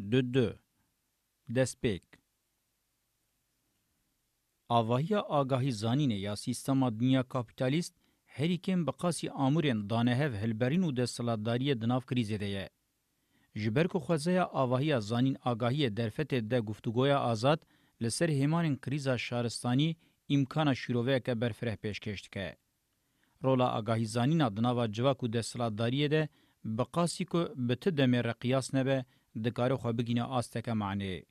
دودو دسپیک آواهی آگاهی زانینه یا سیستما دنیا کاپیتالیست هریکن بقاسی آمورین دانهو هلبرین و دستلاتداری دناف کریزه ده جبر کو خوځه آواهی زانین آگاهی درفت ده گفتگویا آزاد لسر همان کریزا شارستانی امکان شروعه که برفره پیشکشت که. رولا آگاهی زانین دناف جواک و دستلاتداری ده بقاسی کو بته دمه رقیاس نبه دکاره خو بگینه آستکه معنی.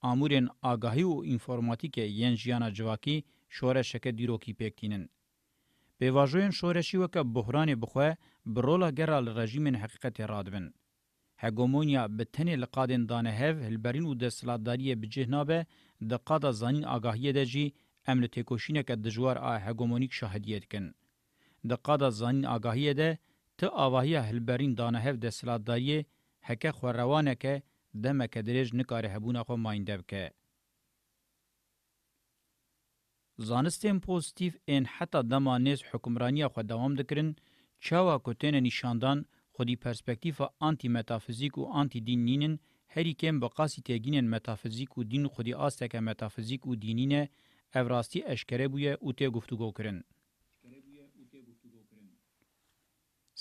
آمورین آگاهی و انفورماتیک ین جیانا جواکی شورش که دیروکی پیکتینن. به واژوین شورشی وکه بحران بخواه برولا گرال رژیم حقیقت رادبن. هګومونیا به تنه لقادن دانه هف هلبرین او د سلاداری به جهنابه د قادا زانین آگاهی دجی امن تکوشینه ک د جوار ا هګومونیک شاهدیت کن د قادا زانین آگاهی ده ته اواهی هلبرین دانه هف د سلاداری هکه خوروانه که دمه که دریج نکاره هبونه خو ماینده بکه. زانستین پوزیتیف این حتی دمانیز حکمرانی خو دوام دکرن چاوا کتین نشاندان خودی پرسپکتیف آنتی متافیزیک و آنتی دین نینن هری کم بقاسی تگین متافیزیک و دین خودی آستک متافیزیک و دینینه اوراستی اشکره بویه او ته گفتگو کرن.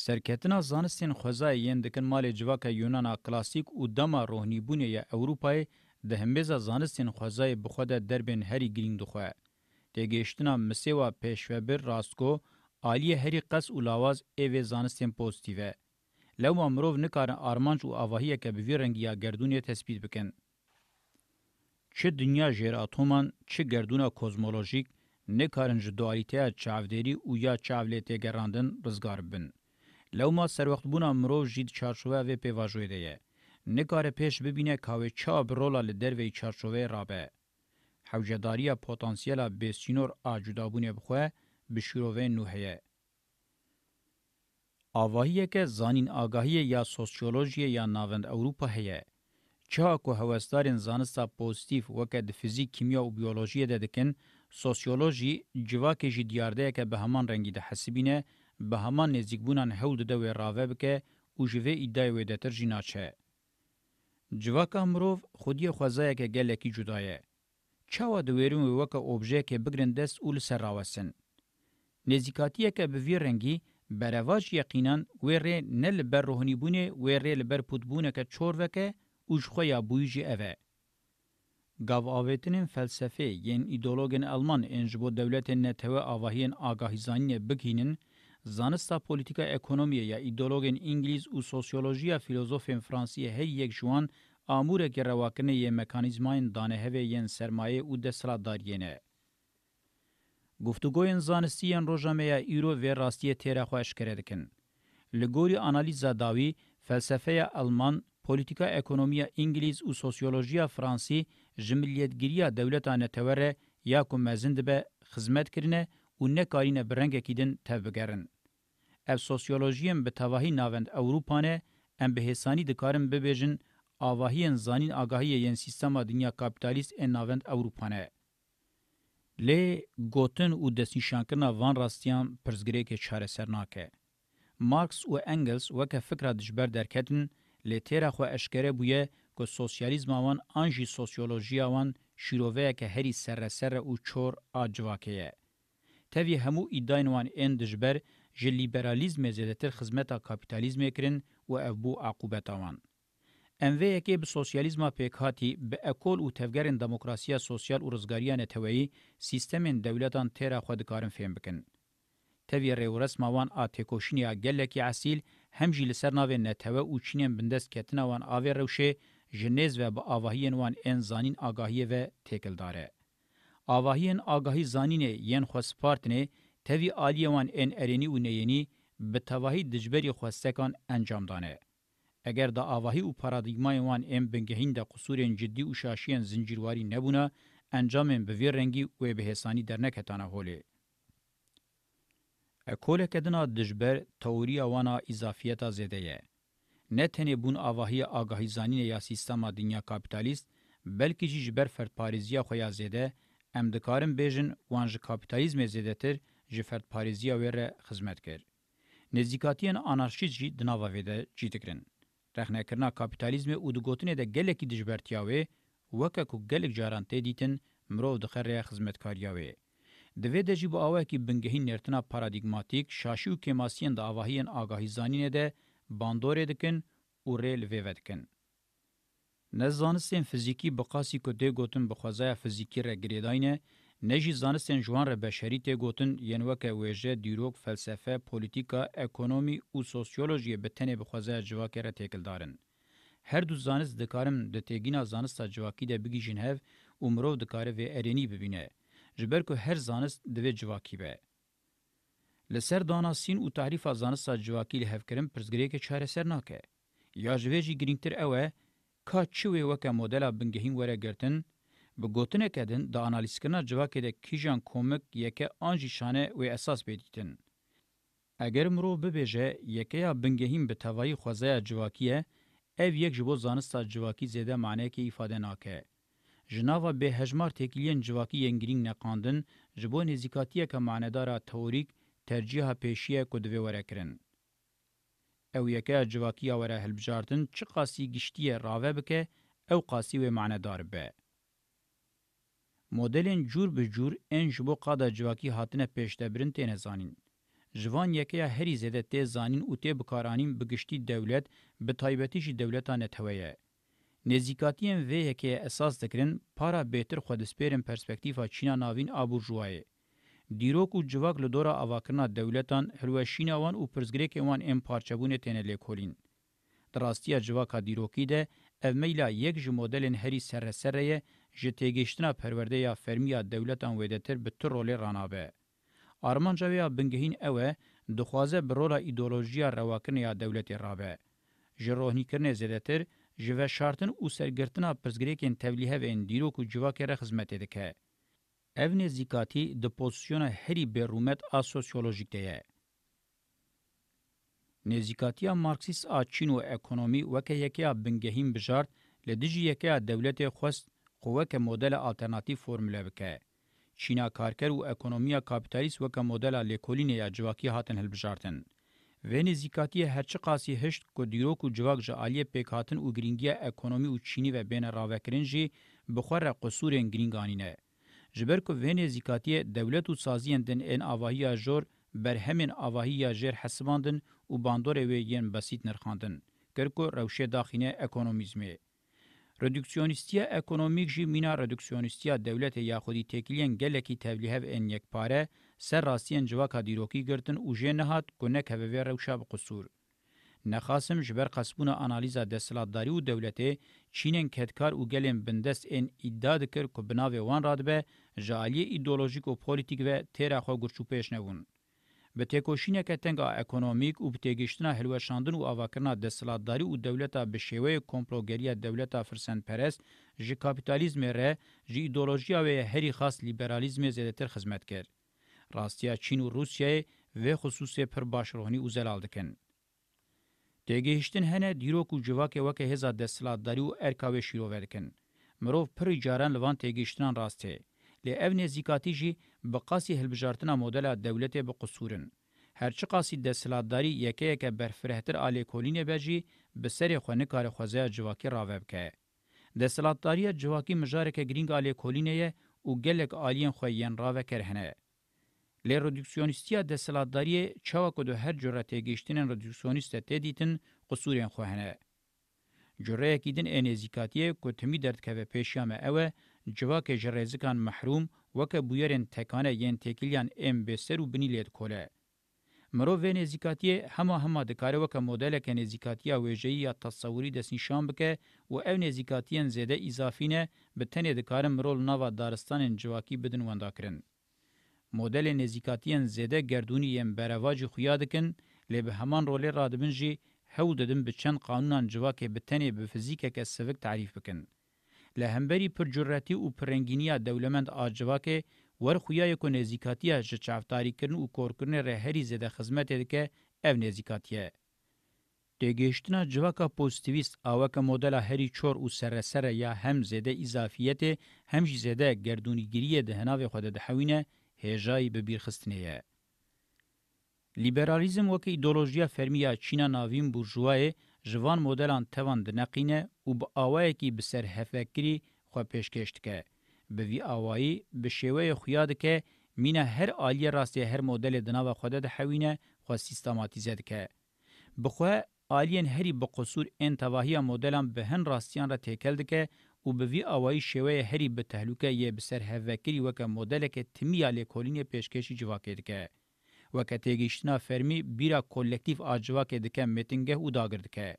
سرکتنا زانستین خوځای یین دکن مال جواکه یونانا کلاسیک او دما روحنیبونه یا اروپای د همبزه زانستین خوځای بخوده دربن هری گرینگ دخوا دګشتنا مسیوا پېشوبر راستکو عالی هری قص او لاواز ایو زانستین پوزټیوه لو مامرو نکاره ارمانچ او اواهیه که به رنگیا گردونی تثبیت بکن چه دنیا جیر اتومان چه گردونا کوزمولوژیک نکارنج دوالیته چاودری او یا چاولته ګراندن رزګار بن لوما سروخت بونا مرو جید چارچوه و پیواجوی دیه. نکار پیش ببینه کاوه چاب رولا لدروی چارچوه رابه. حوجداریا پوتانسیلا بسینور آجودابونه بخواه بشیروه نوحیه. آواهیه که زانین آگاهی یا سوسیولوژی یا ناوند اوروپا هیه. چه که هوستارین زانستا پوزیتیف وکه د فیزیک کیمیا او بیولوژی ده دکن سوسیولوژی جواکه جی دیارده که به همان رنگی ده حسبینه به همان نزیکبونان هول ده وی راوه بکه او جوه ایدای وی دتر جینا چه. جواکا مروف خودی خوزایه که گلکی جدایه. چاوا دویرون وی وکا اوبژه که بگرن دست اول سر راوستن. نزیکاتیه که به وی رنگی برواج یقینان وی ری نه لبر روحنی بونه وی ری لبر پودبونه که چور وکه اوج خویا بویجی اوه. گاو آویتنین فلسفه یین ایدولوگین آلمان انجبو دولت نتوه آواهین آگاهیزانی بگینن زانستا پولیتیکا اکونومی یا ایدولوژین انگلیز او سوسیولوژیا فیلوزوفین فرانسی هی یک جوان امور کې رواکنه یې مکانیزماین دانه هوی یین سرمایه او د سلادارینه گفتگوین زانستیان روجامه ایرو و راستیه تیره خوش کردکن. لگوری آنالیزا داوی فلسفه آلمان پولیتیکا اکونومیا انگلیز و سوسیولوژیا فرانسی جملیتگیریا دولتا نتوره یا کمزند به خزمت کرنه و نکارین برنگ اکیدن تبگرن. اف سوسیولوژیم به تواهی ناوند اوروپانه ام به حسانی دکارم ببیجن آواهی زانین آگاهی ین سیستما دنیا کاپیتالیست ان ناوند اوروپانه. لی گوتن و دستنشانکرنا وان راستیان پرزگری که چاره سرناکه. مارکس و انگلز وکه فکره دجبر درکتن لی تیره خو اشکره بویه که سوسیالیزم آوان آنجی سوسیولوژی آوان شیروه که هری سر سر او چور آجواکه. تاوی همو ایداین وان این دجبر جه لیبرالیزم زیدتر خزمتا کپیتالیزم کرن و افبو عقوبتاوان. ام وی کې به سوسیالیزم پېکهاتی به اکول او تفګرن دموکراسي سوسیال او رزګاریانه توي سیستمن دولتان تیر خودکارن فهم بکن توی رورس ماوان اتکوشنیا گلکی اصیل هم جیل سرناو نتوه او چینن بندست کتنا وان اوی روشه جنیز و با آواهین وان ان زانین آگاهی و تکل داره آواهین آگاهی زانین ین خوسپارتنه تاوی آلیوان این ارینی و نینی به تواهی دجبری خوستکان انجام دانه. اگر دا آواهی و پارادیگمای وان ام بنگهین دا قصورین جدی و شاشین زنجیرواری نبونه، انجامین به ویر رنگی و بهسانی در نکتانه هوله. اکوله کدنا دجبر توری وانا اضافیتا زیده یه. نه تنه بون آواهی آگاهی زانین یا سیستما دنیا کابیتالیست، بلکه جی جبر فرد پاریزیا خویا زیده، ام دکارن بیجن وانج کابیتالیزم زیده تر، جفرد پاریزیا وره خدمت کرد. نزدیکاتین آنارشیز جی دناوا ویده جی دکرن. رخنه کرنا کپیتالیزم او د ګوتنه د ګلکی د جبرتیاوي وکه کو ګلک جاران ته دیتن مرو د خره خدمتکاریاوي د وې د جیب اوه کی بنګهین نرتنا پارادایګماتیک شاشو کې ماسین د اواهین آگاهی زانینه ده باندورې دکن او ریل وې ودکن نزانستین فزیکی بقاسی کو د ګوتن بخوازه فزیکی را ګریداینه نجی زانستین جوان ر بشری ته گوتن یان وکه ویژه دیروک فلسفه پولیتیکا اکونومی او سوسیولوژی به تنه بخوازه جواکره تکل دارن هر دو زانست دکارم د تگینا زانستا جواکی ده بگیجن هف عمرو دکاره و ارینی ببینه جبر کو هر زانست د جواکی به لسر داناسین او تعریف زانستا جواکی له هفکرم پرزګری کې چاره سر ناکه یا جویجی گرینتر اوه کا چوي وکه مدل بنګهین وره ګرتن به گوتنه کدن دا انالیز کرنا جواکی ده کیجان کومک یکه آنجی شانه و اساس بدیتن. اگر مرو ببیجه یکه یا بنگهیم به توایی خوزه جواکیه، او یک جبو زانستا جواکی زیده معنی که ایفاده ناکه. جناوا به هجمار تکیلین جواکی ینگرین نقاندن جبو نزیکاتیه که معنیدارا توریک ترجیح پیشیه کدوه وره کرن. او یکه جواکی وره هلبجاردن چه قاسی گشتیه راوه بکه او قاسی و معنیدار به. مدلین جور به جور ان جبو قادا جواکی هاتنه پیشتبرین تینه زانین. جوان یکی هری زده تی زانین او تی بکارانین بگشتی دولت به تایبتیش دولتان نتویه. نزیکاتین و یکی اساس دکرین پارا بهتر خودسپیرن پرسپکتیفا چینا ناوین آبور جوایه. دیروک و جواک لدورا آواکرنا دولتان هلوشینا وان و پرزگریک وان ام پارچبونه تینه لیکولین. دراستیا جواکا دیروکی ده او میلا یک جمودلین هری سره سره جتیگشتنا پرورده یا فرمیا دولتان ویدتر به تر رولی رانابه. آرمانجا ویا بنگهین اوه دخوازه برولا ایدولوژیا رواکن یا دولتی رابه. جروهنی کرنه زدتر جوه شارتن او سرگرتنا پرزگریکن تولیه و این دیروک و جواک را خزمته دکه. اونه زیکاتی د پوزیسیون هری برومت ا سوسیولوژیک ده. نزیکاتیا مارکسیس ا چین او اکونومی وکه یکیا بنګهیم بجارت لدیجی یکیا دولت خوست قوه که مدل آلترناتیو فرموله وکه چینا کارکر او اکونومیا کاپیتالیست وکه مدل لیکولین یا جواکی هاتن هلبجارتن ونی زیکاتی هرچی قاسی هشت کو دیروک و جواک جالی پیکاتن او گرینگیا اکونومی او چینی و بین راوکرین جی بخور قصورین گرینگانینه جبر کو ونی زیکاتی دولت او سازیان دن ان اواهیا جور برهمن اواهیا جر حسباندن او باندور وی یین بسیط نرخاندن کرکو روشه داخینه اکونومیزمی ردکسیونیستیا اکونومیک جی مینا ردکسیونیستیا دولت یا خودی تکلیان گلکی تبلیغ ان یک پاره سر راستین جواکا دیروکی گرتن او جنهات گنک هوی روشا قصور نخاسم جبر قسبونه انالیزا دسلاتداری او دولتې چینن کډکار او ګلم بندست ان ادعا دکر کو بناوی وان راتبه جالی ایدئولوژیک او پولیټیک و تیرا خو ګرچو پېښ نه ون به تکوشینه که تنگ اکونومیک او بتگیشتنا هلوشاندن و آواکرنا دستلاتداری و دولتا به شیوه کمپلوگری دولتا فرسند پرست جی کاپیتالیزم ره جی ایدولوژیا و هری خاص لیبرالیزم زیدتر خدمت کرد. راستیا چین و روسیه و خصوص پر باشرهنی و زلال دکن. تگیشتن هنه دیروک و جواک وکه هزا دستلاتداری و ارکاوه شیرو ودکن. مروف پر جاران لوان تگیشتنان راسته. لی اون زیکاتی جی بقاسی هلبجارتنا مدل دولت به قصورن هرچی قاسی د سلاداری یکه یکه برفرهتر آلی کولینه بجی به سر خونه کار خوزه جواکی راوب که. د سلاداری جواکی مجارک گرینگ آلی کولینه او گلک آلین خویین راوه کرهنه. لی ردکسیونیستیا د سلاداری چواکو دو هر جراته گیشتین ردکسیونیست تدیتن قصورین خوهنه. جره اکیدن انزیکاتیه که تمی درد که به پیشیام اوه civakê ji rêzikan mehrûm weke bûyerên tekane yên tekiliyan em bêser û binî lêd kole. Mirov vê nêzîkatiye hema hema dikare weke modeleke nêzîkatiya wêjeyî ya tasawurî destnîşan bike û ev nêzîkatiyên zêde îzafîne bi tenê dikarin mirov nava daristanên civakî bidin wenda kirin. Modelê nêzîkatiyên zêde gerdûnî yên berevacî xuya dikin, lê bi heman rolê radibin jî hew didin bi çend qanunan civakê bi tenê bi fizîkeke sivik tarîf bikin. لهمبری پر جرأتی او پرنګینیا دولمند آجواکه ور خویا کو نزیکاتیه ژ چافتاری کرن او کورکرن رهری زده خدمت دکه اف نزیکاتیه دګشتنا جواکا پوزټیویست اوکه مدل هری چور او سره سره یا هم زده اضافیت هم زده گردونیګری ده هناوی خود د حوینه هجای به بیرخستنیه لیبرالیزم وکه ایدئولوژیا فرمیا چینا ناوین بورژوای جوان مدلان توان د نقینه او به اوای کی به سر هفکری خو پیشکشت که به وی اوایی به شوی خویاد که مینا هر عالی راستی هر مدل د نوو خود د حوینه خو سیستماتیزه که بخو عالین هری به قصور ان توهیه مدلان به هن راستیان را تکل دکه او به وی اوای شوی هری به تهلوکه ی به سر هفکری وک مدل که تمی علی کولینه پیشکشی جواکه وکه تیگیشتنا فرمی بیرا کولکتیف آجوا که دکه میتنگه او داگردکه.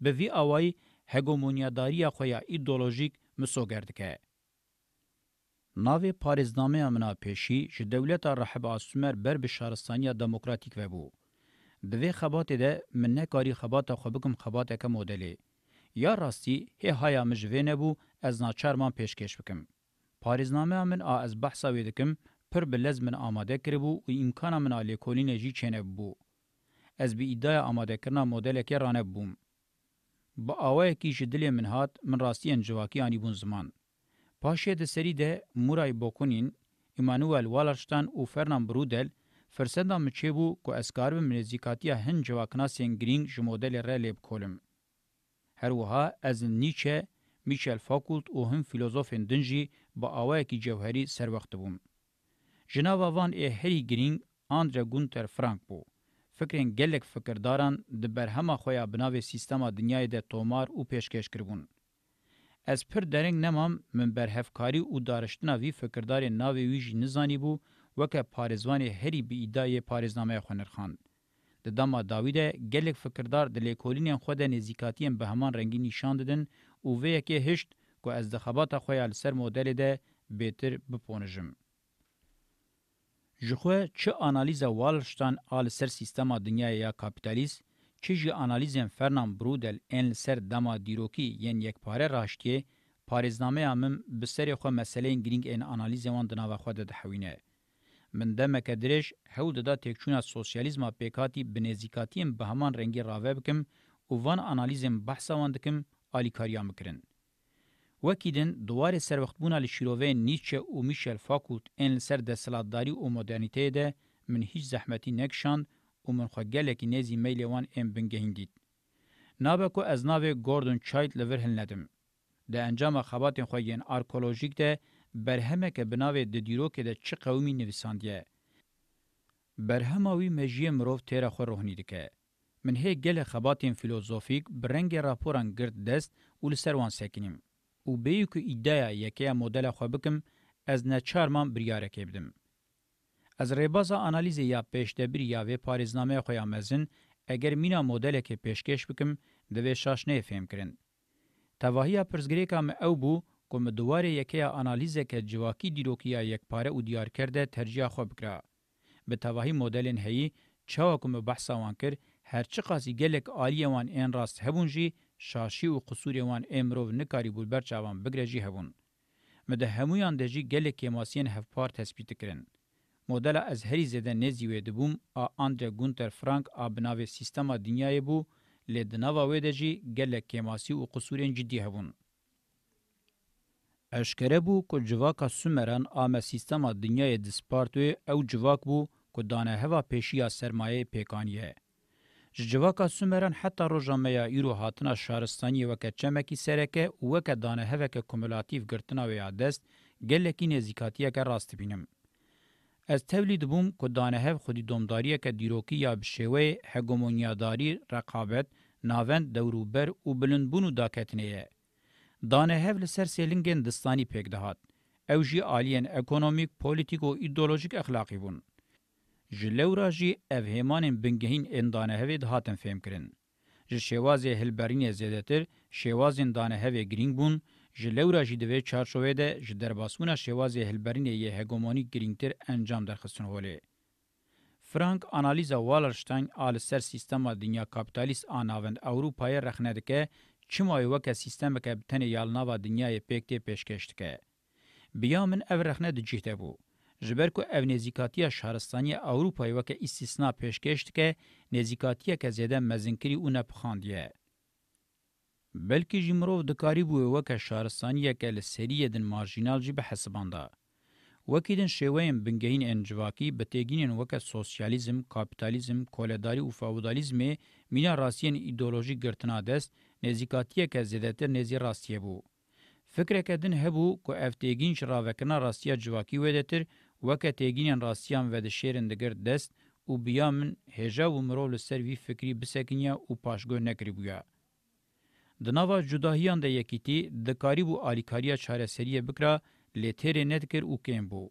به وی آوائی هگومونیاداری خویا ایدولوژیک مسو گردکه. ناوی پارزنامه امنا پیشی چې دولت رحب آسومر بر بشارستانی دموکراتیک و بو. دوی خبات ده من نکاری خبات خوبکم خبات اکا مدلی. یا راستی هی هایا مجوه نبو از ناچار من پیشکش بکم. پارزنامه امن آ از بحثا ویدکم پر بلز من آماده کربو و امکانا من آلی کولین جی چنب بو. از بی ایدای آماده کرنا مدل که رانب بوم. با آوه کیش دلی من هات من راستی انجواکی آنی بون زمان. پاشه ده سری ده مورای بوکنین، ایمانوال والرشتان و فرنان برودل فرسنده مچه بو که اسکار به منزیکاتی هن جواکنا سینگرینگ جمودل ره لیب کولم. هر وها از نیچه میشل فاکولت و هم فیلوزوفین دنجی با آوه کی جوهری سر وقت بوم. جناوا وان ای هری گرینگ آندرا گونتر فرانک بو. فکرین گلک فکرداران د برهما خویا بناوی سیستما دنیای ده تومار او پیشکش کربون. از پر درنگ نمام من برهفکاری او دارشتنا وی فکردار ناوی ویجی نزانی بو وکه پارزوان هری بی ایدای پارزنامه خونرخاند. د دما داویده ګلګ فکردار د لیکولینن خو د نزیکاتیم به همان رنگی نشان ددن او وی کې هشت کو از د خباته خیال سر مدل ده بهتر بپونجم Jixwe çi analiza Wallerstein al ser sistema dünyaya kapitalist, çi ji analizên Fernan Brudel en ser dama dîrokî yên yekpare raştiye, parêznameya min bi serê xwe meseleyên girîng ên analizê wan di nava xwe de dihewîne. Min demeke dirêj hewl dida têkçûna sosyalîzma pêkatî bi nêzîkatiyên bi heman rengî rave bikim û van analizên behsa wan dikim alîkariya mikirin. وکیدن دوار سروختبونا لشیروه نیچه و میشل فاکولت این سر دستلاتداری و مدرنیته ده من هیچ زحمتی نکشاند و من خوگلکی نیزی میلیوان ام بنگهیندید. نابه که از ناوه گوردون چایت لورهل ندم. ده انجام خبات خویین آرکولوژیک ده برهمه که بناوه ده دیروکه ده چه قومی نویساندیه. برهماوی مجیه مروف تیره خور روحنی دکه. من هی گل خباتین فیلوزوفیک برنگ راپوران گرد دست و لسروان سکنیم. و بیو که ایدهیا یکیه مدل خو بکم از نه چارمان بریارکه بدم. از ریبازا انالیز یا پیشتبری یا وی پاریزنامه خو یامزن اگر مینا مدل که پیشکش بکم دوی شاش نه فهم کرن. تواهی پرزگری کام او بو کوم دواره یکیه انالیز که جواکی دیروکیا یک پاره او دیار کرده ترجیح خو بکرا. به تواهی مدلن هی چاو کوم بحثا وان کر هرچی قاسی گلک آلیه وان این راست هبونجی شاشی و قصوری وان امرو نکاری بول برچاوان بگرجی هبون. مده همویان دجی گله کماسین هفپار تثبیت کرن. مدل از هری زده نزیوه دبوم آ آندره گونتر فرانک آ بناوه سیستما دنیای بو لدناوه ویدجی گله کماسی و قصورین جدی هبون. اشکره بو که جواکا سومران آمه سیستما دنیای دسپارتوی او جواک بو که دانه هوا پیشی یا سرمایه پیکانیه. جواکا سومران حتی روژامیا ایرو هاتنا شهرستانی وکه چمکی سرکه وکه دانه هوکه کمولاتیو گرتنا ویا دست گلکی نزیکاتیه که راست بینم. از تولید بوم که دانه هف خودی دومداریه که دیروکی یا بشوه هگومونیاداری رقابت ناوند دوروبر و بلندبونو داکتنیه. دانه هف لسر سیلنگین دستانی پیک دهات. اوجی آلین اکونومیک، پولیتیک و ایدولوژیک اخلاقی بون. جلورا جی افهمانین بنگهین اندانه هوی دهاتن فهم کرن. جی شوازی هلبرین زیدتر شوازین دانه هوی گرینگ بون، جلورا جی دوی چارچوه ده جی درباسمونا شوازی هلبرین یه هگومانی گرینگتر انجام درخستن هوله. فرانک انالیزا والرشتاین آل سر سیستما دنیا کپیتالیست آناوند اوروپای رخنه دکه چمای وکه سیستم که بتنه یالناوا دنیای پیکتی پیشکشت که. بیا من او رخنه ده جیهته بو. جبر کو او نزیکاتی شهرستانی اوروپای وک استثنا پیشکشت که نزیکاتی که زیده مزنکری اون پخاندیه. بلکه جمروف دکاری بوه وک شهرستانی که لسریه دن مارجینال جی به حسبانده. وکی دن شویم بنگهین انجواکی بتگینین وک سوسیالیزم، کاپیتالیزم، کولداری و فاودالیزم مینا راستین ایدولوژی گرتنا دست نزیکاتی که زیدتر نزی راستیه بو. فکر کدن هبو که افتگین شراوکنا راستیا جواکی ودتر وکه تیگینین راستیان و ده شیرن دگر دست او بیا من هجا و مرو لسر وی فکری بسکنیا او پاشگو نکری بویا. دناوا جداهیان ده یکیتی ده کاری بو آلیکاریا چاره سریه بکرا لیتر ندکر او کم بو.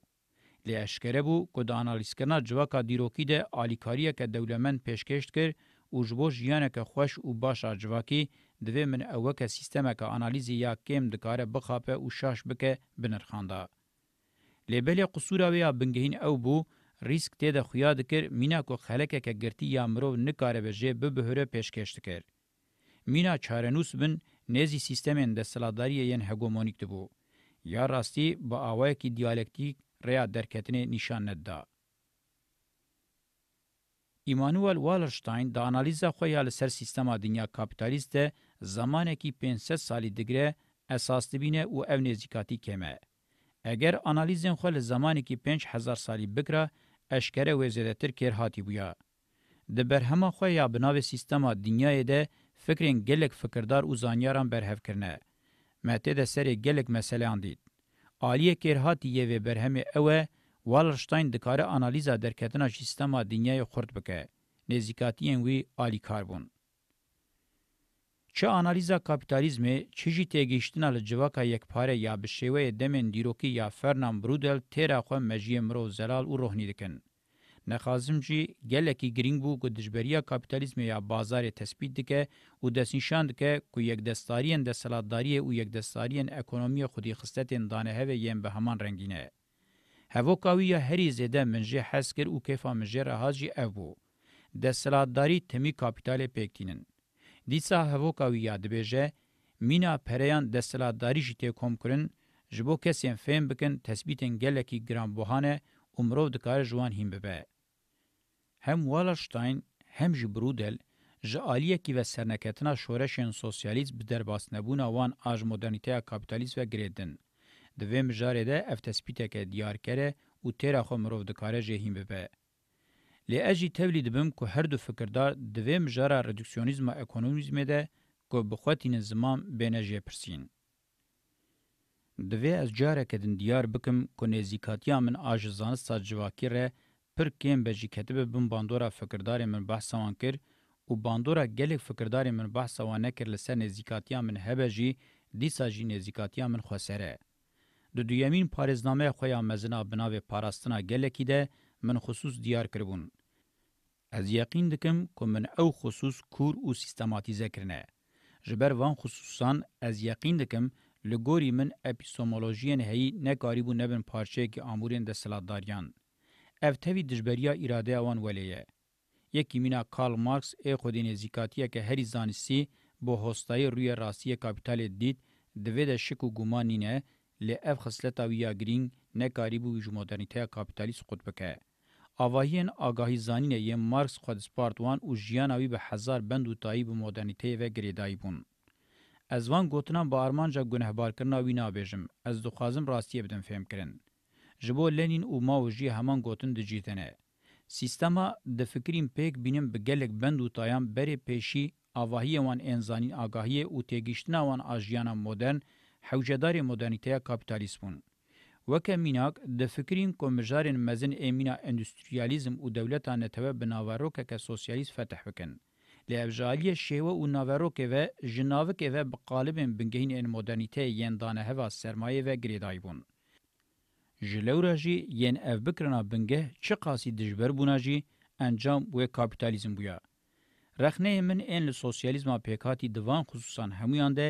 لی اشکره بو که ده انالیسکنا جواکا دیروکی ده آلیکاریا که دولمند پیشکشت کر او جبو جیانه که خوش او باشا جواکی دوی من اوکه سیستمه که انالیزی یا کم دکاره بخاپه او شاش بکه بنرخانده. لبل قصورا ویا بنگهین او بو ریسک ته د خویا دکر مینا کو خلک که گرتی یا مرو نکاره به جه به بهره پیشکش دکر مینا چارنوس بن نزی سیستمن د سلاداری یان هګومونیک دبو یا راستی با اوای کی دیالکتیک ریا درکتنه نشان ندا ایمانوئل والرشتاین د انالیزا خو یا سر سیستما دنیا کاپیتالیست زمانه کی 500 سالی دگره اساس دبینه او اونزیکاتی کمه اگر آنالیزین خو له زمانه کې 5000 سالی بکره اشکره وزیدتر کیر هاتی بویا د برهمه خو یا بناو سیستما دنیای ده فکرین گلک فکردار او زانیاران برهف کرنه مته ده سری گلک مسئله اندید عالیه کیر هاتی یوه برهمه اوه والرشتاین دکاره آنالیزا درکتنا سیستما دنیای خرد بکه نزیکاتین وی عالی کاربون چه آنالیزا کاپیتالیزم چجیته گشتنا لجواکا یکپاره یا بشوه دمن دیروکی یا فرنام برودل تیرا خو مجی مرو زلال او روحنی دکن. نخازم جی گلکی گرینگ بو که دجبریا کاپیتالیزم یا بازار تثبیت دکه او دسنشاند که که یک دستاریان دستالاتداری او یک دستاریان اکونومی خودی خستتین دانه هوه یم به همان رنگینه. هفوکاوی یا هری زیده منجی حس کر او کیفا منجی رهاجی او بو. دستالاتداری تمی کاپیتال پیکتینن. دیسا هوکاوی یاد بهجه مینا پریان دستلاداری جته کوم کرن جبو کسین فهم بکن تثبیتن گلکی گرام بوهانه عمرو دکار جوان هیم به هم والشتاین هم جبرودل جالیه کی و سرنکتنا شورشین سوسیالیست به درباس نبونا وان آج مدرنیته کاپیتالیست و گریدن دویم جاره ده اف تثبیته که دیار کره و تیرا خو مرو دکار جهیم به لی اجی تولید بم کو هر دو فکردار دوی مجاره ردکسیونیزم اکونومیزم ده کو بخواتین زمان بین جه پرسین. دوی از جاره کدن دیار بکم کو نزیکاتیا من آجزان ساجواکی ره پر کم بجی کتبه بم باندورا فکردار من بحثوان کر و باندورا گلک فکردار من بحثوان نکر لسه نزیکاتیا من هبجی دیسا جی نزیکاتیا من خسره. د دویمین پارێزنامه خویا مزنا بناوې پاراستنا ګلکی ده من خصوص دیار کړبون از یقین دکم که من او خصوص کور و سیستماتیزه کرنه. جبر وان خصوصان از یقین دکم لگوری من اپیسومولوژیان هی نکاری بو نبن پارچه که آمورین ده سلاتداریان. افتوی دجبریا اراده اوان ولیه. یکی مینا کارل مارکس ای خودین زیکاتیه که هری زانستی بو هستای روی راستیه کابیتال دید دوی ده شکو گمانینه لی اف خسلتا ویا گرینگ نکاری بو ویج مدرنیته کابیتالیست قد بکه. آواهین آگاهی زانین یه مارکس خود سپارتوان و جیاناوی به هزار بند و تایی به مدرنیته و گریدایی بون. از وان گوتنان با آرمانجا گنهبار کرنا وی نابیجم، از دخوازم راستیه بدن فهم کرن. جبو لنین و ما و جی همان گوتن دجیتنه. سیستما د فکرین پیک بینم به گلک بند و تایان بری پیشی آواهی وان انزانین آگاهی و تیگیشتنا وان آجیانا مدرن حوجدار مدرنیته کپیتالیسم بون. وکه میناک د فکرین کومجارن مزن ایمینا انډستریالیزم او دولتانه ته بناوارو که سوسیالیست فتح وکن لابجالی شیوه او ناورو که و جناوه که و بقالبن بنگهین ان مدرنیته یین دانه هوا سرمایه و گریدای بون جلوراجی یین اف بکرنا بنگه چه قاسی دجبر بوناجی انجام و کاپیتالیزم بویا رخنه من ان سوسیالیزم پیکاتی دوان خصوصا همویانده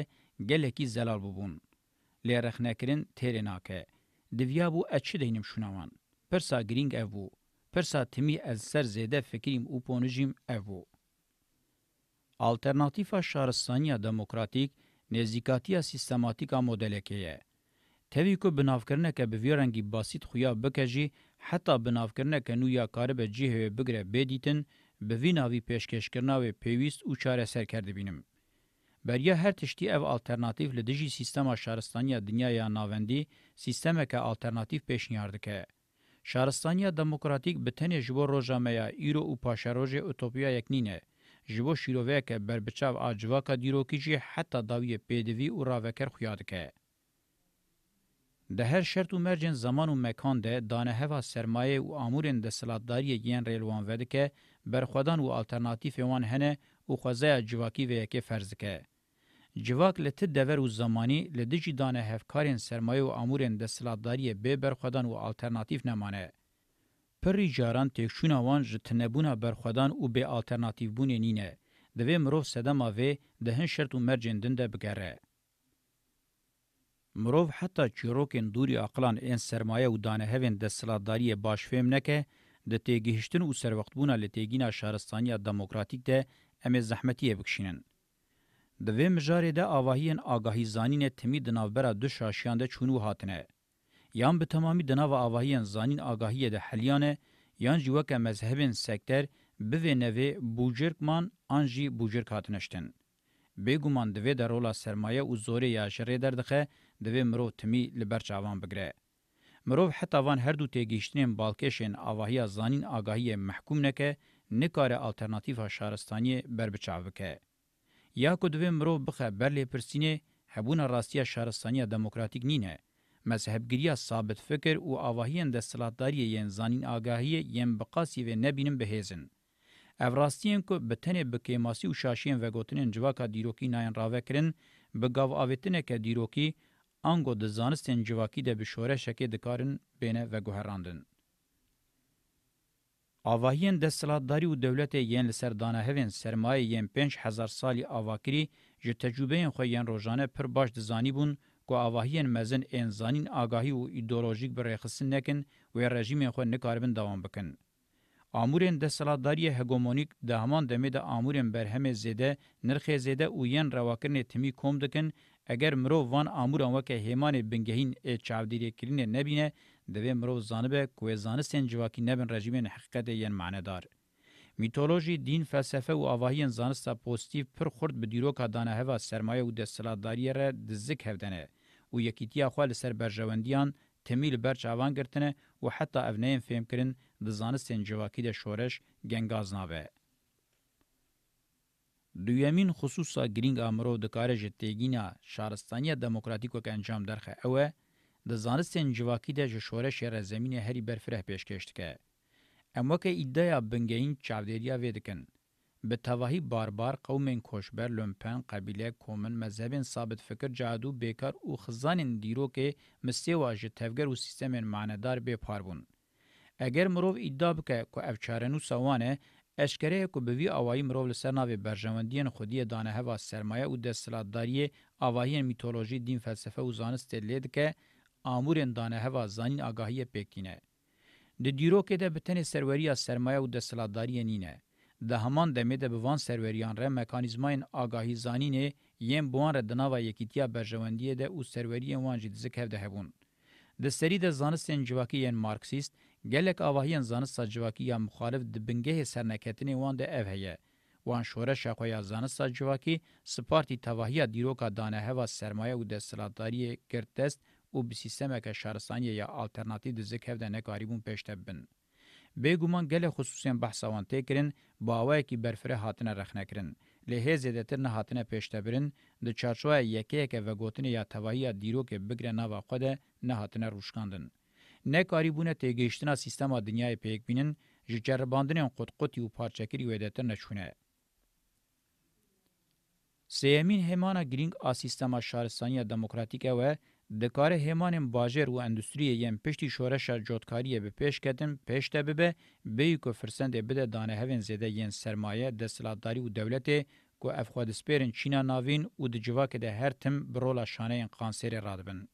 گلکی زلال بوبون لرخنه کرن ترناکه دویابو اچ دینم شونوان پرسا گرینگ اوو پرسا تمی از سر زیده فکریم او پونجیم اوو آلترناتیفا شارستانیا دموکراتیک نزیکاتیا سیستماتیکا مدلکیه توی کو بنافکرنه که بویرنگی باسیت خویا بکجی حتی بنافکرنه که نویا کارب جیه بگره بدیتن بوی ناوی پیشکش کرناوی پیویست او چاره سر کرده بینم. بریا هر تشتی او الټرناتیو له دجی سیستم شهرستانیا دنیایا ناوندی سیستمه که الټرناتیو پیشنهاد که شهرستانیا دموکراتیک بتنه جبو روزامیا ایرو او پاشاروج اوتوپیا یکنینه جبو شیرووه که بربچاو آجوا که دیروکیجی حتی داوی پیدوی او راوکر خویاد که. ده هر شرط و مرجن زمان و مکان ده دانه هوا سرمایه و آمورین ده سلاتداری یین ریلوان وده که برخودان و آلترناتیف وان هنه و خوزه جواکی و یکی فرزکه. جواک لته دور و زمانی لدجی دانه هفکارین سرمایه و امورین د سلاداری به برخدان و الټرناتیو نمانه پری جاران تکشون وان جتنبونا برخدان او به الټرناتیو بونه نینه د و مرو صدما و د هن شرط و مرجندن ده بګره مرو حتی چیروکن دوری عقلان ان سرمایه و دانه هوین د سلاداری باش فهم نکه د تیګهشتن او سروختبونه لتیګینا شهرستانیا دموکراتیک ده امه زحمتیه بکشینن د ویم جارې د اواهین آگاهی زانین تمی د نوبره دو شاشیان د چونو هاتنه یان به تمامی د نو اواهین زانین آگاهی د حلیانه یان جوک مذهبین سکتر به نوی بوجرکمان انجی بوجرک هاتنشتن بګومان د وې د رولا سرمایه او زوري یا شرې دردخه د وې مرو تمی لبرچاوان بګره مرو حتی وان هر دو تیګیشتنین بالکشن اواهیا زانین آگاهی محکوم نکه نکاره الټرناتیو شارستانی بربچاوکه یا کو دوی مرو بخه برلی پرسینه هبونه راستیا شهرستانی دموکراتیک نینه مذهبگیری ثابت فکر او آواهین دستلاتداری یین زانین آگاهی یین بقاسی و نبینن بهیزن اوراستین کو بتنه بکیماسی او شاشین و گوتنین جواکا دیروکی ناین راوه کرن بگاو آویتنه که دیروکی انگو دزانستین جواکی ده بشوره شکی دکارن بینه و گوهراندن. آواهین دستلاتداری و دولت یین لسر دانه هفین سرمایه یین پنج هزار سالی آواکری جه تجربه خو یین روزانه پر باش دزانی بون کو آواهین مزن انزانین آگاهی و ایدئولوژیک بر رخصن نکن و رژیم خو نکاربن دوام بکن. امورن دستلاتداری هگمونیک ده همان دمه ده امورن برهم زده نرخ زده او یین رواکرن تمی کوم دکن اگر مرو وان امور وکه همان بنگهین چاودیری کرینه نبینه دوی مرو زانبه کوه زانستین جواکی نبن رژیمین حقیقت یین معنیدار. میتولوژی، دین، فلسفه و آواهین زانستا پوستیف پر خورد به دیروکا دانه هوا سرمایه و دستلاتداری را دزک هفدنه و یکیتیا خواه لسر برجواندیان تمیل برچ آوان گرتنه و حتی اونین فهم کرن دزانستین جواکی ده شورش گنگاز نابه. دویمین خصوصا گرینگ امرو دکاره جتیگینا شارستانی دموکراتیکو که انجام درخه اوه د زانستین جواکی د جشورش رزمین هری برفره پیشکشت که. ام وکه ایدهیا بنگین چاودیریا ویدکن. به تواهی باربار قومین کشبر لومپن قبیله کومن مذهبین ثابت فکر جادو بیکار او خزانین دیرو که مستواج تفگر و سیستمین معنیدار بپار بون. اگر مروف ایدعا بکه که افچارنو سوانه اشکره کو به وی اوای مرو لسر ناوی برژوندین خودی دانه هوا سرمایه او دستلاتداری اوایین میتولوژی دین فلسفه او زانست لید که آمورین دانه هوا زانین آگاهی پکینه. د دیروکه ده بتن سروریا سرمایه او د سلاداری نینه. ده همان دمه ده بوان سروریان ره مکانیزماین آگاهی زانینه یم بوان ره دناوه یکیتیا برجواندیه ده او سروری وان جد زکه ده هبون. د سری د زانستین جواکی یان مارکسیست گلک آواهیان زانست جواکی یا مخالف د بنگه سرنکتنی وان ده اوه هیه. وان شورش خویا زانست جواکی سپارتی تواهی دیروکا دانه هوا سرمایه او د سلاداری کردست او به سیستمک شهرستانی یا آلترناتیو د زک هفده نکاریبون پشته بن به ګومان ګله خصوصا بحثوان تکرین باوای کی برفره هاتنه رخنه کرن له زیاتر نه هاتنه پشته برن د چارچوه یکه یکه و ګوتنه یا توایی دیرو کې بګره نه واخده نه هاتنه روشکاندن نکاریبونه تګیشتنه سیستما دنیای پیګبینن جرباندن قطقطی او پارچکری ودته نشونه سیمین همانا گرینگ آسیستما شهرستانی دموکراتیک و دکار همان باجر و اندستری یم پشتی شورش جوتکاری به پیش کتن پیش ده به به کو فرسند بده دانه هون زده ین سرمایه د سلطداری او دولت کو افخاد سپیرن چینا ناوین او د جواک ده هر تم برولا شانه قانسر رادبن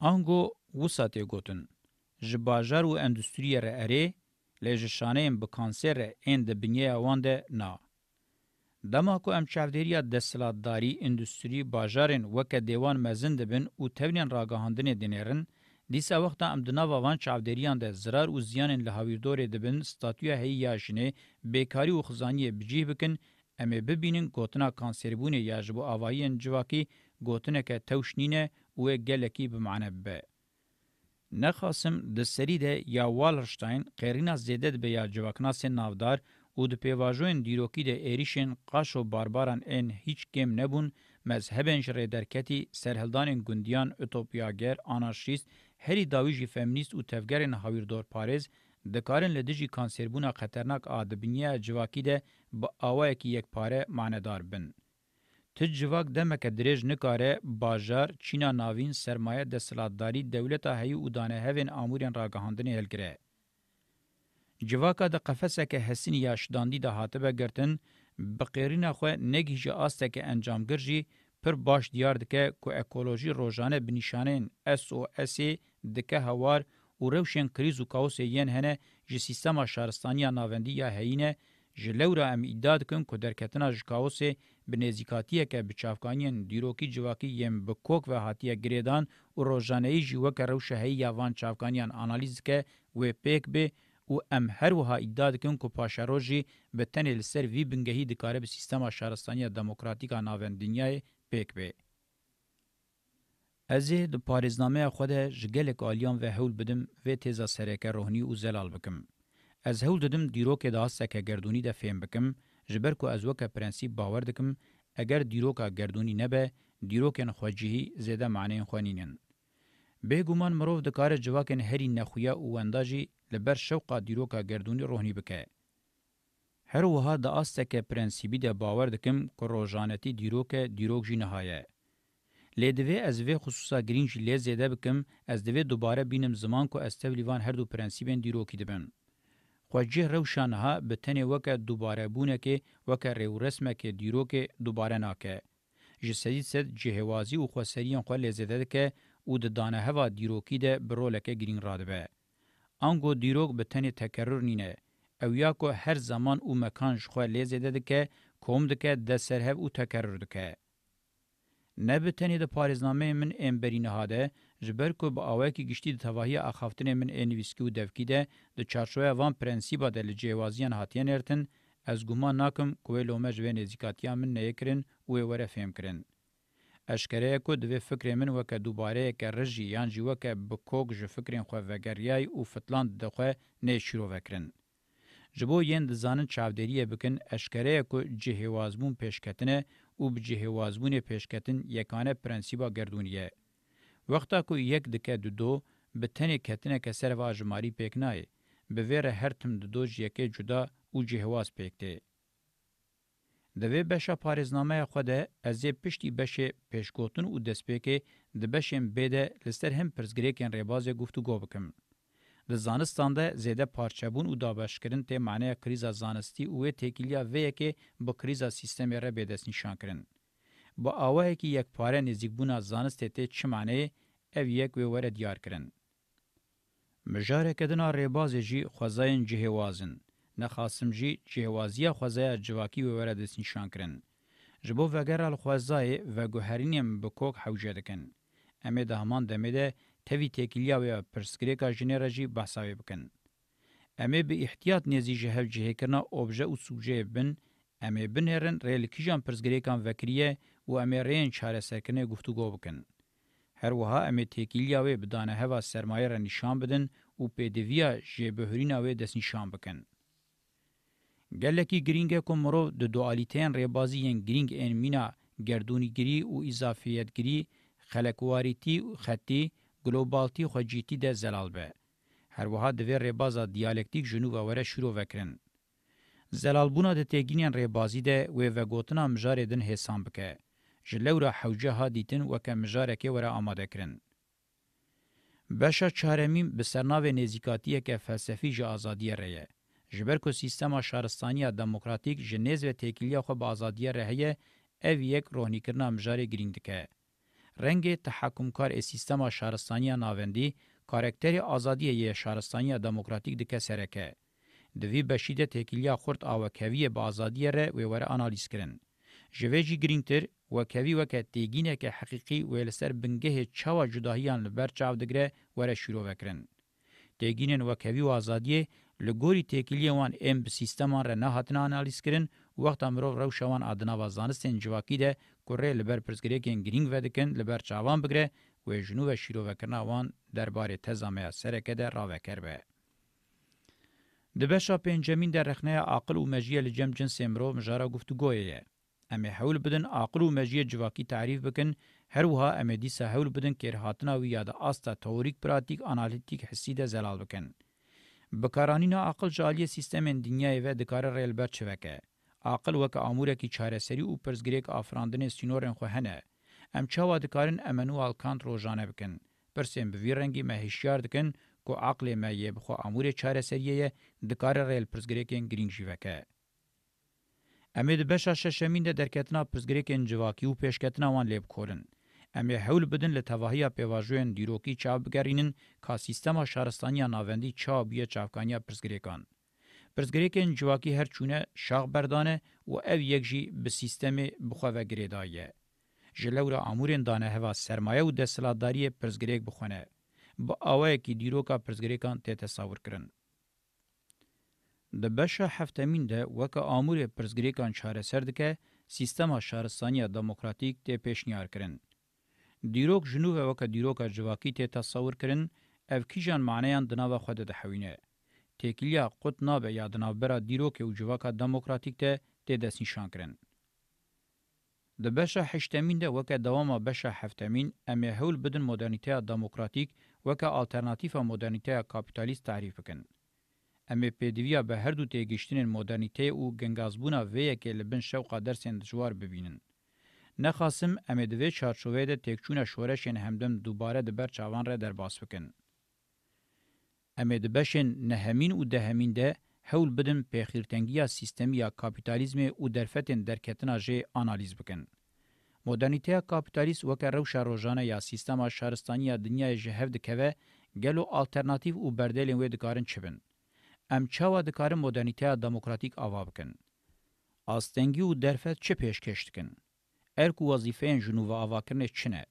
انگو وساته گوتن ژ باجر و اندستری ر اره لژ شانه به کانسر اند بنیه وانده نه دما کو ام چاودریه د سلادتداری انډستری بازارن وک دیوان مزند بن او تونین راګهاندن دینرن دیسا وخت ام د نوو وان چاودریان د zarar او زیان له هاویردور دبن ستاتیو هي یاشنه بیکاری او خزانی بجی بکن ام ببینن گوتنا کانسربونه یاجبو اوایین جواکی گوتنه که توشنینه او گلکی به معنی به نخاسم د سری ده یا والرشتاین قرینا زیدد به یا جواکناس نافدار او د پیواژوین دیروکی د ایریشن قاشو بارباران ان هیچ کم نبون مذهبن شر درکتی سرهلدان گوندیان اوتوپیاګر انارشیست هری داویجی فمینیست او تفګرن هاویردور پاریز د کارن لدیجی کانسربونا خطرناک ادبنیه جواکی ده په اوای کی یک پاره معنادار بن ته جواک د مکه درج نکاره بازار چینا ناوین سرمایه د سلادتاری دولت هیو او دانه هوین امورین راګهاندنی هلګره جواکا د قفسه که حسین یاشداندی ده هاتبه گرتن بقیرین خو نگیجه آسته که انجام گرجی پر باش دیار دکه کو اکولوژی روزانه بنشانین SOS دکه هوار او روشن کریز و کاوس یین هنه جی سیستما شهرستانی ناوندی یا هینه جلورا ام ایداد کن کو درکتنا جکاوس بنزیکاتیه که بچافکانین دیروکی جواکی یم بکوک و هاتیه گریدان او روزانه جی وک روشه هی یوان چافکانین انالیز که و پیک به او ام هر وها ادعا دکن کو پاشاروجی به تن لسر وی بنگهی د کارب سیستم شهرستانی دموکراتیک ناوند دنیای پک به از د پاریزنامه خود جګل کالیان و هول بدم و تیزا سرهکه روحنی او زلال بکم از هول ددم دیرو کې دا سکه گردونی د فهم بکم جبر کو از وکه پرنسيب باور دکم اگر دیرو کا گردونی نه به دیرو کې خوجهی زیاده معنی خوانینن بګومان مرو د کار جواکن هری نخویا او انداجی لبر شوقا دیروکا گردونی روحنی بکه هر وها د آستکه پرنسیبی ده باور دکم که روژانتی دیروکه دیروک جی نهایه. لیدوی از وی خصوصا گرینج لی زیده بکم از دوی دوباره بینم زمان که از تولیوان هر دو پرنسیبین دیروکی دبن. خوجه روشانها به تنه وکه دوباره بونه که وکه ریو رسمه که دیروکه دوباره ناکه. جسدی سد جهوازی و خوصریان خواه لی زیده ده که او د دانه هوا دیروکی ده برولکه گرین رادبه. آنگو دیروک به تنی تکرر نینه. او یا که هر زمان او مکان شخوه لیزیده ده که کوم ده که ده سرهو او تکرر ده که. نه به تنی ده پارزنامه من امبری نهاده جبر که با آوه که گشتی ده تواهی اخافتن من اینویسکی و دوکی ده ده چارشوه وان پرنسیبا ده لجیوازیان هاتیان ارتن از گمان ناکم کوی لومه جوه نزیکاتیا من نیکرن و وره فهم کرن. اشکره کو دوی فکر من وکه دوباره که رجی یان جی وکه بکوک جو فکرین خو وگریای او فتلان دخه نه شروع وکرن جبو یند زانن چاودریه بکن اشکره کو جهوازبون پیشکتنه او بجهوازبون پیشکتن یکانه پرنسیبا گردونیه وقتا کو یک دکه دو دو به تنه کتنه که سر واجماری پیکنای به ویره هر تم دو دوج یکی جدا او جهواز پیکته د وی بشا پاریزنامه خو ده از پشتي بشه پیشکوتن او دسپیکه د بشم بده لستر هم پرزګریکن ریبازه گفتگو وکم د زانستان ده زیده پارچبون او دابشکرین ته معنی کریزا زانستی او تکیلیا وی کې به کریزا سیستم را به دس نشان کرن با اوه کې یک پاره نزیګبونا زانست ته چ معنی او یک وی ور دیار کرن مجاره کدن ریبازه جی خوازاین جهوازن نخاسم جی جهوازیه خوازه جواکی و وره دست نشان کرن. جبو وگر الخوازای و گوهرینیم بکوک حوجه دکن. امه ده همان دمه ده تاوی تکیلیا و پرسکریکا جنیره جی بحثاوی بکن. امه به احتیاط نیزی جهو جهه کرنا اوبجه و سوجه بن، امه بنهرن ریلکیجان پرسکریکان وکریه و امه رین چاره سرکنه گفتگو بکن. هر وها امه تکیلیا و بدانه هوا سرمایه را نشان بدن و پیدویا جه بهرین و دست نشان بکن. گلکی گرینگ کومرو د دوالیتین ریبازیین گرینگ ان مینا گردونیگری او اضافیتگری خلکواریتی او خطی گلوبالتی خوجیتی د زلال به هر وها د ویر ریبازا دیالکتیک جنوب اوره شروع وکرن زلالبونه د تګینین ریبازی ده و و گوتنا مجار دین حساب بکه جلورا حوجه ها دیتن وک مجار کې وره آماده کرن بشا چارمیم بسرناو نزیکاتیه که فلسفی ج ازادی ریه جبر کو سیستما شهرستانی دموکراتیک جنیز و تکیلیه خو به ازادی رهیه اف یک روحنی کرنا مجاری گرینگ دکه. رنگ تحکم کار سیستما شهرستانی ناوندی کارکتری ازادی یه شهرستانی دموکراتیک دکه سرکه. دوی بشیده تکیلیه خورد آوکوی به ازادی ره و وره انالیز کرن. جویجی گرینگتر وکوی وک تیګینه کې حقيقي ویلسر بنګه چاوا جداهیان لبر چاو دګره وره شروع وکړن تیګینن وکوی و ازادي لګوري تکلیوان ام سیستمان رنه هاتنه انالیز کړي وخت امرو رو شوان ادنا وزانستن جواکی ده کورې لبر پرزګری کې ګرینګ ودکن لبر چاوان بګره و جنو و شیرو وکنا وان درباره تزامه سرکه ده را وکربه د بشا پنجمین در رخنه عقل و مجیه لجم جنس امرو مجارا گفتگویه امی حول بدن عقل و مجیه جواکی تعریف بکن هر وها امی دیسا حول بدن که هاتنا و یاد آستا توریک پراتیک انالیتیک حسی ده زلال بکن. بکارانینا عقل جالی سیستمن دنیای و دکار ریل بر چوکه عقل وک اموره کی چارەسەری او پرزګریک افراندن سینورن خو هنه ام چاوا دکارن امنوال کانت روزانه بکن پرسیم به ویرنګي مهشیار دکن کو عقل ما یې بخو اموره چارەسەریه دکار ریل پرزګریکن گرینګ شوکه امید بشا ششمین د درکتنا پرزګریکن جواکی او پیشکتنا وان لیب کورن امی حول بدن لتواهی پیواجوین دیروکی چاب بگرینن که سیستما شهرستانی ناوندی چاب یه چافکانی پرسگریکان. پرسگریکن جواکی هر چونه شاق بردانه و او یک جی به سیستم بخواه گریدایه. جلورا امورین دانه هوا سرمایه و دستلاتداری پرسگریک بخونه. با آوه که دیروکا پرسگریکان تیت تصور کرن. د بشه هفتمین ده وک امور پرزګریکان چاره سر دکې سیستم شارستانیا دموکراتیک ته پیشنهار کړي دیروک جنوب و که دیروک جواکی ته تصور کرن اف کیجان معنیان دناو خود ده حوینه تکیلیا قوت نابه یا دناو برا دیروک او جواکا دموکراتیک ته ته دست نشان کرن د بشه هشتمین ده وکه دوام بشه هفتمین ام هول بدن مدرنیته دموکراتیک وکه آلترناتیو مدرنیته کاپیتالیست تعریف کن ام پی دیویا به هر دو تیگشتن مدرنیته او گنگازبونا و یک لبن شوق درسین دشوار ببینن نخواستم امه دوی چارچوبه ده تکچون شورشین همدم دوباره دبر چاوان را در باس بکن. امه دبشن نهمین و دهمین ده حول بدن پیخیرتنگیا سیستمیا کاپیتالیزم و درفتن درکتنا جه آنالیز بکن. مدرنیته کاپیتالیست وکه روشا روژانه یا سیستما شهرستانی دنیا جه هفت کوه گلو آلترناتیو و بردلین وی دکارن چبن. ام چاوا دکارن مدرنیته دموکراتیک آوا بکن. آستنگی و درفت چه پیش کشتکن؟ ارکو وظیفین جنوبا آواکرنه چنه.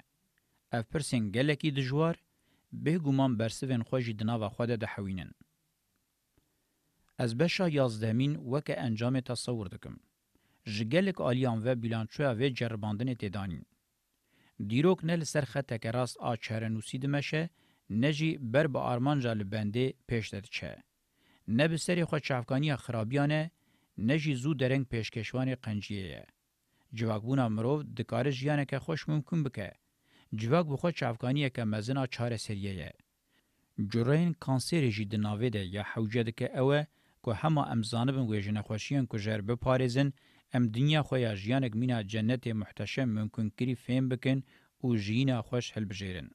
اف پرسین گلکی دجوار به گومان برسوین خوشی دناوا خود ده حوینن. از بشا یازدهمین وکه انجام تصور دکم. جگلک آلیان و بیلانچوه و جرباندن تدانین. دیروک نل سرخه تکراس آچهرنوسی دمشه نجی بر با آرمانجا لبنده پیشتد چه. نه بسری خود چافکانی خرابیانه نجی زو درنگ پیشکشوان قنجیه. جواکبونا مرو د کار ژوند کې خوش ممکن بکې جواک بخو چافکانی کې مزنا چاره سریه یې جورین کانسر جی د ناوې ده یا حوجه ده کې اوه کو همه امزانه بن وژنه خوشیان کو جرب پاریزن ام دنیا خو یا ژوند مینا جنت محتشم ممکن کری فهم بکن او جینا خوش هل بجیرن